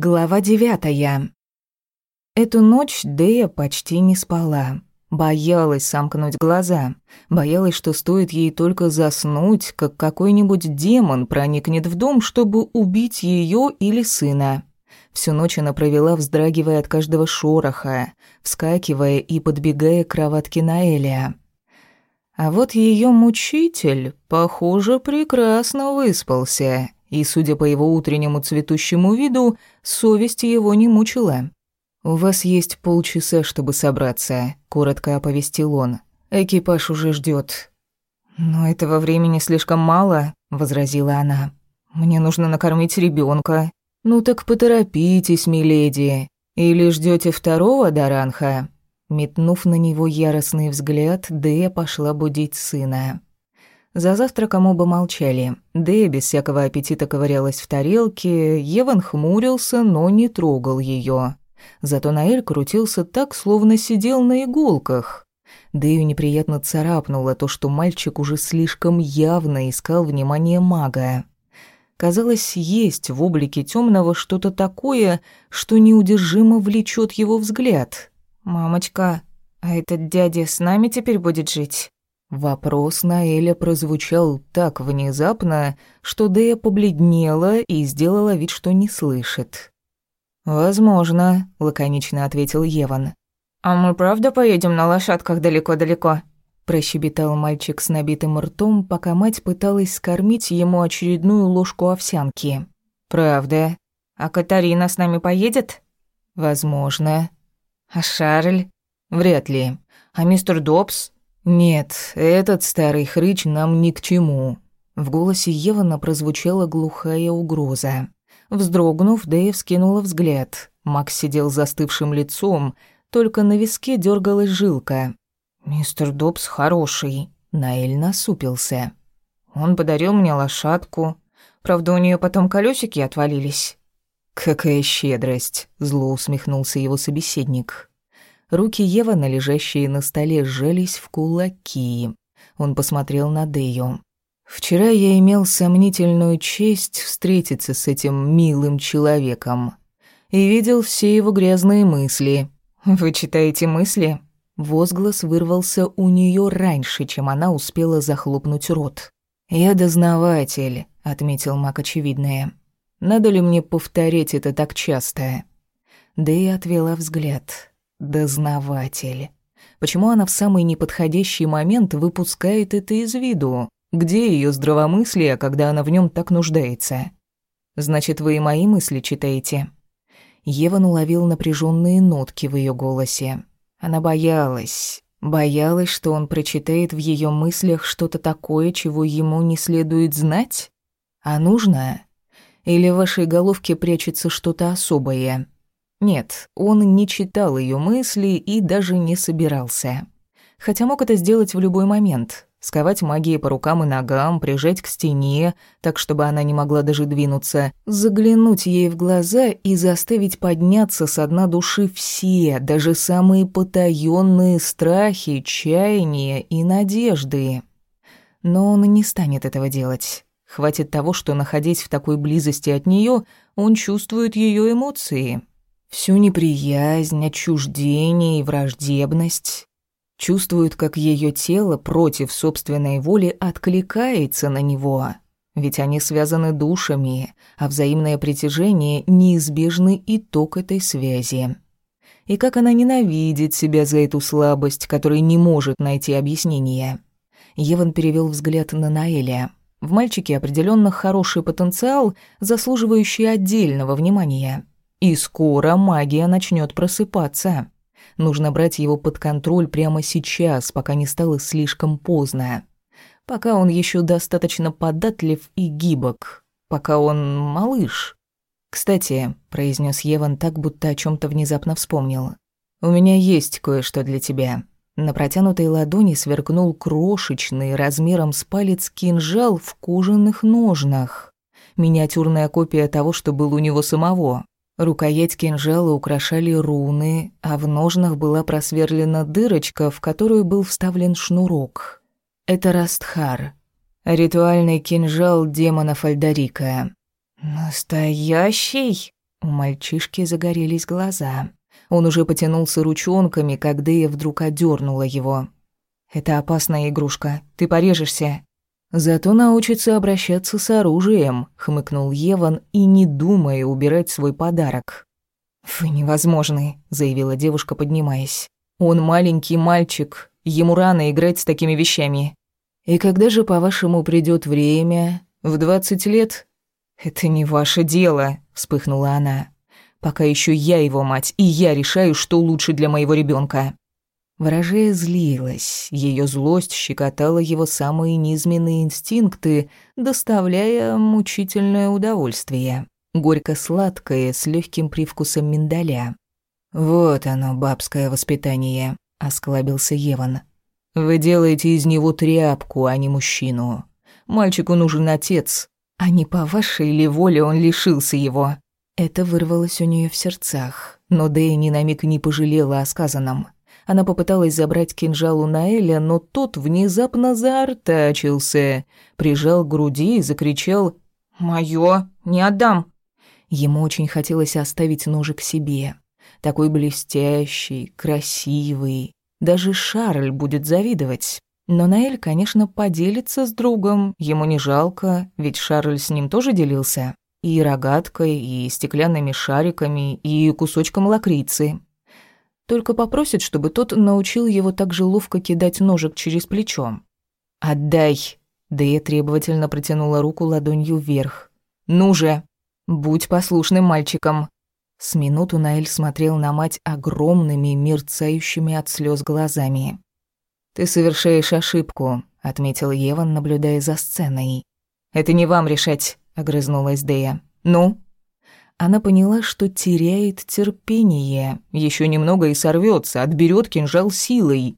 Глава девятая. Эту ночь Дея почти не спала. Боялась сомкнуть глаза. Боялась, что стоит ей только заснуть, как какой-нибудь демон проникнет в дом, чтобы убить ее или сына. Всю ночь она провела, вздрагивая от каждого шороха, вскакивая и подбегая к кроватке Наэлия. А вот ее мучитель, похоже, прекрасно выспался и, судя по его утреннему цветущему виду, совесть его не мучила. «У вас есть полчаса, чтобы собраться», — коротко оповестил он. «Экипаж уже ждет. «Но этого времени слишком мало», — возразила она. «Мне нужно накормить ребенка. «Ну так поторопитесь, миледи. Или ждете второго Даранха?» Метнув на него яростный взгляд, Дэя пошла будить сына. За завтраком оба молчали. Дэя без всякого аппетита ковырялась в тарелке, Еван хмурился, но не трогал ее. Зато Наэль крутился так, словно сидел на иголках. Дэю неприятно царапнуло то, что мальчик уже слишком явно искал внимание мага. Казалось, есть в облике темного что-то такое, что неудержимо влечет его взгляд. «Мамочка, а этот дядя с нами теперь будет жить?» Вопрос Наэля прозвучал так внезапно, что Дея побледнела и сделала вид, что не слышит. «Возможно», — лаконично ответил Еван. «А мы правда поедем на лошадках далеко-далеко?» Прощебетал мальчик с набитым ртом, пока мать пыталась скормить ему очередную ложку овсянки. «Правда. А Катарина с нами поедет?» «Возможно». «А Шарль?» «Вряд ли. А мистер Добс?» «Нет, этот старый хрыч нам ни к чему». В голосе Евана прозвучала глухая угроза. Вздрогнув, Дэйв скинула взгляд. Макс сидел застывшим лицом, только на виске дергалась жилка. «Мистер Добс хороший», — Наэль насупился. «Он подарил мне лошадку. Правда, у нее потом колесики отвалились». «Какая щедрость!» — зло усмехнулся его собеседник. Руки Евана, лежащие на столе, сжались в кулаки. Он посмотрел на Дею. «Вчера я имел сомнительную честь встретиться с этим милым человеком и видел все его грязные мысли». «Вы читаете мысли?» Возглас вырвался у нее раньше, чем она успела захлопнуть рот. «Я дознаватель», — отметил Мак очевидное. «Надо ли мне повторять это так часто?» Дэя отвела взгляд. Дознаватель. Почему она в самый неподходящий момент выпускает это из виду? Где ее здравомыслие, когда она в нем так нуждается? Значит, вы и мои мысли читаете? Еван уловил напряженные нотки в ее голосе. Она боялась, боялась, что он прочитает в ее мыслях что-то такое, чего ему не следует знать. А нужно? Или в вашей головке прячется что-то особое? Нет, он не читал ее мысли и даже не собирался. Хотя мог это сделать в любой момент. Сковать магией по рукам и ногам, прижать к стене, так чтобы она не могла даже двинуться, заглянуть ей в глаза и заставить подняться с дна души все, даже самые потаённые страхи, чаяния и надежды. Но он не станет этого делать. Хватит того, что, находясь в такой близости от нее, он чувствует ее эмоции, Всю неприязнь, отчуждение и враждебность. Чувствует, как ее тело против собственной воли откликается на него. Ведь они связаны душами, а взаимное притяжение – неизбежный итог этой связи. И как она ненавидит себя за эту слабость, которой не может найти объяснение. Еван перевел взгляд на Наэля. В мальчике определенно хороший потенциал, заслуживающий отдельного внимания – и скоро магия начнет просыпаться. Нужно брать его под контроль прямо сейчас, пока не стало слишком поздно. Пока он еще достаточно податлив и гибок. Пока он малыш. «Кстати», — произнес Еван так, будто о чем то внезапно вспомнил. «У меня есть кое-что для тебя». На протянутой ладони сверкнул крошечный, размером с палец кинжал в кожаных ножнах. Миниатюрная копия того, что был у него самого. Рукоять кинжала украшали руны, а в ножнах была просверлена дырочка, в которую был вставлен шнурок. Это Растхар, ритуальный кинжал демона Фальдарика. «Настоящий?» У мальчишки загорелись глаза. Он уже потянулся ручонками, когда я вдруг одернула его. «Это опасная игрушка. Ты порежешься». «Зато научится обращаться с оружием», — хмыкнул Еван, и не думая убирать свой подарок. «Вы невозможны», — заявила девушка, поднимаясь. «Он маленький мальчик. Ему рано играть с такими вещами». «И когда же, по-вашему, придет время? В двадцать лет?» «Это не ваше дело», — вспыхнула она. «Пока еще я его мать, и я решаю, что лучше для моего ребенка. Ворожея злилась, ее злость щекотала его самые низменные инстинкты, доставляя мучительное удовольствие. Горько-сладкое, с легким привкусом миндаля. «Вот оно, бабское воспитание», — осклабился Еван. «Вы делаете из него тряпку, а не мужчину. Мальчику нужен отец, а не по вашей ли воле он лишился его». Это вырвалось у нее в сердцах, но Дэя ни на миг не пожалела о сказанном. Она попыталась забрать кинжал у Наэля, но тот внезапно заортачился, прижал к груди и закричал «Моё, не отдам!». Ему очень хотелось оставить ножик себе. Такой блестящий, красивый. Даже Шарль будет завидовать. Но Наэль, конечно, поделится с другом, ему не жалко, ведь Шарль с ним тоже делился. И рогаткой, и стеклянными шариками, и кусочком лакрицы. Только попросит, чтобы тот научил его так же ловко кидать ножик через плечо. «Отдай!» Дэя требовательно протянула руку ладонью вверх. «Ну же! Будь послушным мальчиком!» С минуту Наэль смотрел на мать огромными, мерцающими от слез глазами. «Ты совершаешь ошибку», — отметил Еван, наблюдая за сценой. «Это не вам решать», — огрызнулась Дэя. «Ну, она поняла, что теряет терпение. Еще немного и сорвется, отберет кинжал силой.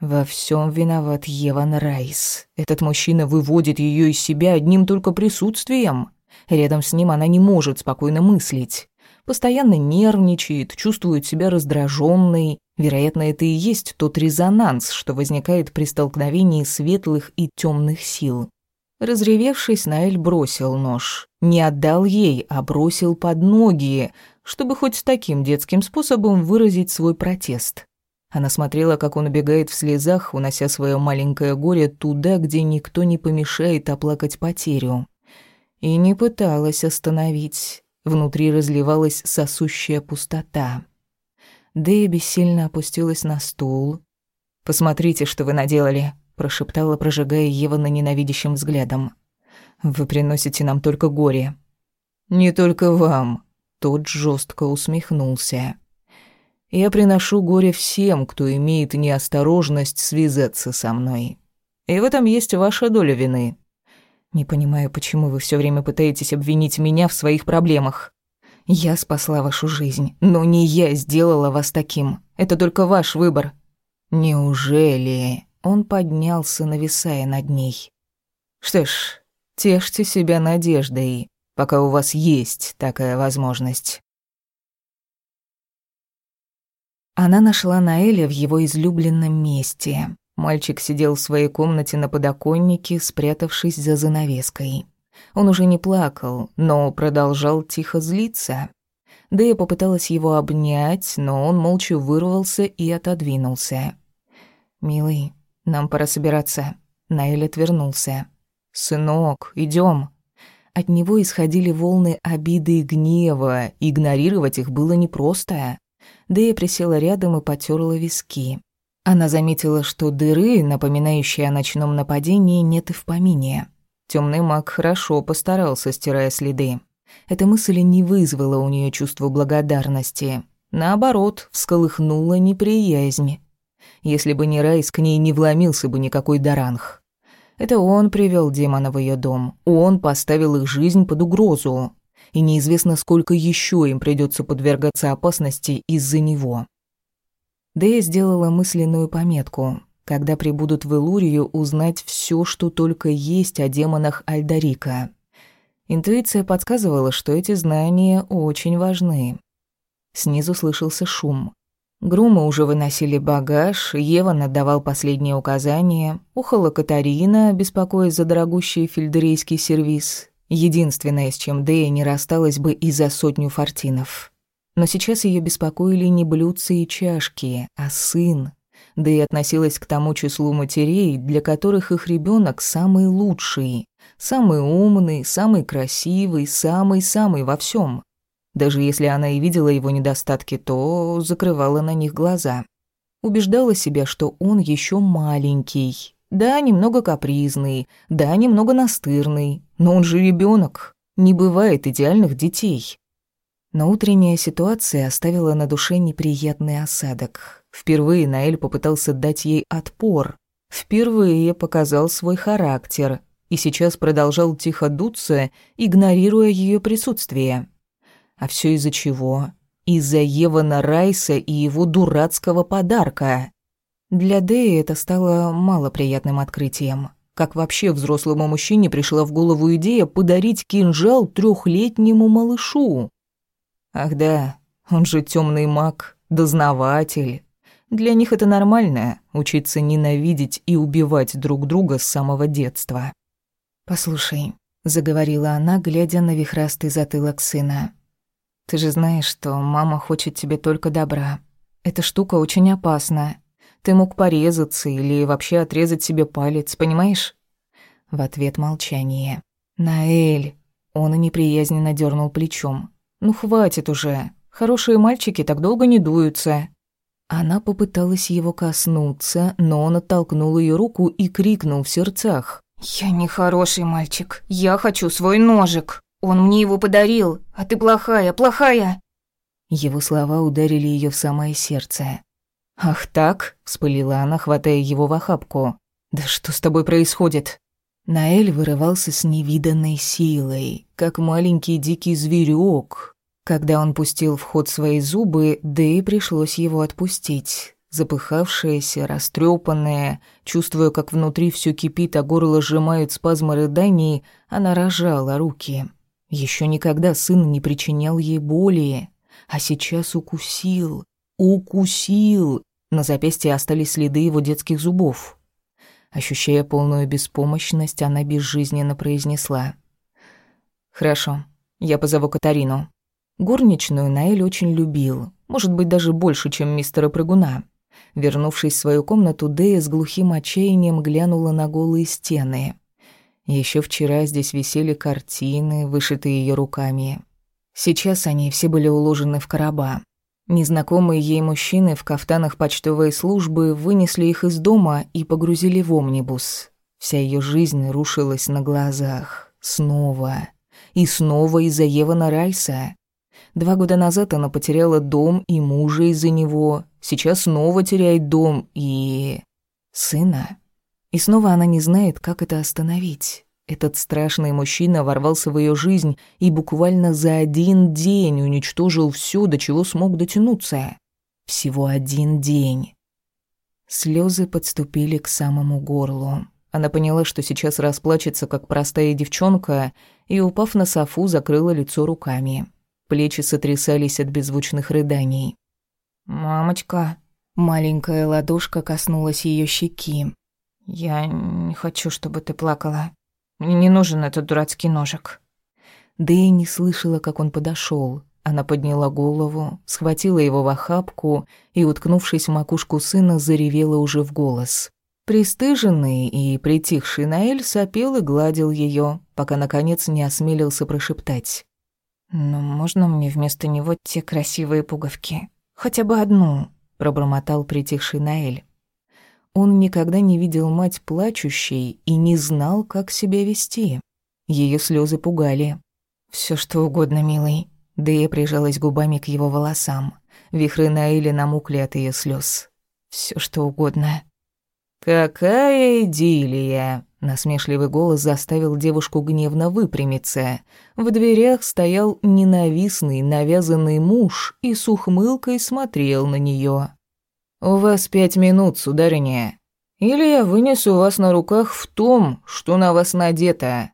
Во всем виноват Еван Райс. Этот мужчина выводит ее из себя одним только присутствием. Рядом с ним она не может спокойно мыслить. Постоянно нервничает, чувствует себя раздраженной. Вероятно, это и есть тот резонанс, что возникает при столкновении светлых и темных сил. Разревевшись, Наэль бросил нож. Не отдал ей, а бросил под ноги, чтобы хоть таким детским способом выразить свой протест. Она смотрела, как он убегает в слезах, унося свое маленькое горе туда, где никто не помешает оплакать потерю. И не пыталась остановить. Внутри разливалась сосущая пустота. Дэби сильно опустилась на стул. «Посмотрите, что вы наделали», прошептала, прожигая Евана ненавидящим взглядом. «Вы приносите нам только горе». «Не только вам», — тот жестко усмехнулся. «Я приношу горе всем, кто имеет неосторожность связаться со мной. И в этом есть ваша доля вины. Не понимаю, почему вы все время пытаетесь обвинить меня в своих проблемах. Я спасла вашу жизнь, но не я сделала вас таким. Это только ваш выбор». «Неужели?» Он поднялся, нависая над ней. «Что ж, тешьте себя надеждой, пока у вас есть такая возможность». Она нашла Наэля в его излюбленном месте. Мальчик сидел в своей комнате на подоконнике, спрятавшись за занавеской. Он уже не плакал, но продолжал тихо злиться. Дэя попыталась его обнять, но он молча вырвался и отодвинулся. «Милый, нам пора собираться. Наэль отвернулся. «Сынок, идем. От него исходили волны обиды и гнева, игнорировать их было непросто. Да я присела рядом и потерла виски. Она заметила, что дыры, напоминающие о ночном нападении, нет и в помине. Темный маг хорошо постарался, стирая следы. Эта мысль не вызвала у нее чувство благодарности. Наоборот, всколыхнула неприязнь. Если бы не Райс, к ней не вломился бы никакой Даранх. Это он привел демона в ее дом. Он поставил их жизнь под угрозу. И неизвестно, сколько еще им придется подвергаться опасности из-за него. Дэя сделала мысленную пометку. Когда прибудут в Илурию, узнать все, что только есть о демонах Альдарика. Интуиция подсказывала, что эти знания очень важны. Снизу слышался шум. Грумы уже выносили багаж, Ева надавал последние указания, ухала Катарина, беспокоясь за дорогущий фельдерейский сервиз. Единственное, с чем Дэя не рассталась бы и за сотню фортинов. Но сейчас ее беспокоили не блюдца и чашки, а сын. Да и относилась к тому числу матерей, для которых их ребенок самый лучший, самый умный, самый красивый, самый-самый во всем. Даже если она и видела его недостатки, то закрывала на них глаза. Убеждала себя, что он еще маленький. Да, немного капризный, да, немного настырный, но он же ребенок. Не бывает идеальных детей. Но утренняя ситуация оставила на душе неприятный осадок. Впервые Наэль попытался дать ей отпор. Впервые показал свой характер и сейчас продолжал тихо дуться, игнорируя ее присутствие. А все из-за чего? Из-за Евана Райса и его дурацкого подарка. Для Дэи это стало малоприятным открытием. Как вообще взрослому мужчине пришла в голову идея подарить кинжал трехлетнему малышу? Ах да, он же темный маг, дознаватель. Для них это нормально — учиться ненавидеть и убивать друг друга с самого детства. «Послушай», — заговорила она, глядя на вихрастый затылок сына. Ты же знаешь, что мама хочет тебе только добра. Эта штука очень опасна. Ты мог порезаться или вообще отрезать себе палец, понимаешь?» В ответ молчание. «Наэль!» Он неприязненно дернул плечом. «Ну хватит уже. Хорошие мальчики так долго не дуются». Она попыталась его коснуться, но он оттолкнул ее руку и крикнул в сердцах. «Я не хороший мальчик. Я хочу свой ножик». Он мне его подарил, а ты плохая, плохая!» Его слова ударили ее в самое сердце. «Ах так?» – вспылила она, хватая его в охапку. «Да что с тобой происходит?» Наэль вырывался с невиданной силой, как маленький дикий зверек. Когда он пустил в ход свои зубы, да и пришлось его отпустить. Запыхавшаяся, растрепанная, чувствуя, как внутри все кипит, а горло сжимают спазмы рыданий, она рожала руки. Еще никогда сын не причинял ей боли, а сейчас укусил, укусил. На запястье остались следы его детских зубов. Ощущая полную беспомощность, она безжизненно произнесла. «Хорошо, я позову Катарину». Горничную Наэль очень любил, может быть, даже больше, чем мистера Прыгуна. Вернувшись в свою комнату, Дэя с глухим отчаянием глянула на голые стены. Еще вчера здесь висели картины, вышитые ее руками. Сейчас они все были уложены в короба. Незнакомые ей мужчины в кафтанах почтовой службы вынесли их из дома и погрузили в омнибус. Вся ее жизнь рушилась на глазах. Снова. И снова из-за Евана Райса. Два года назад она потеряла дом и мужа из-за него. Сейчас снова теряет дом и... сына. И снова она не знает, как это остановить. Этот страшный мужчина ворвался в ее жизнь и буквально за один день уничтожил все, до чего смог дотянуться. Всего один день. Слезы подступили к самому горлу. Она поняла, что сейчас расплачется, как простая девчонка, и, упав на софу, закрыла лицо руками. Плечи сотрясались от беззвучных рыданий. «Мамочка!» Маленькая ладошка коснулась ее щеки. «Я не хочу, чтобы ты плакала. Мне не нужен этот дурацкий ножик». Дэя не слышала, как он подошел. Она подняла голову, схватила его в охапку и, уткнувшись в макушку сына, заревела уже в голос. Престыженный и притихший Наэль сопел и гладил ее, пока, наконец, не осмелился прошептать. «Ну, можно мне вместо него те красивые пуговки? Хотя бы одну?» — пробормотал притихший Наэль. Он никогда не видел мать плачущей и не знал, как себя вести. Ее слезы пугали. Все что угодно, милый». Дэя прижалась губами к его волосам. Вихры Наэли намукли от ее слез. Все что угодно». «Какая идиллия!» Насмешливый голос заставил девушку гневно выпрямиться. В дверях стоял ненавистный, навязанный муж и с ухмылкой смотрел на нее. «У вас пять минут, сударыня. Или я вынесу вас на руках в том, что на вас надето».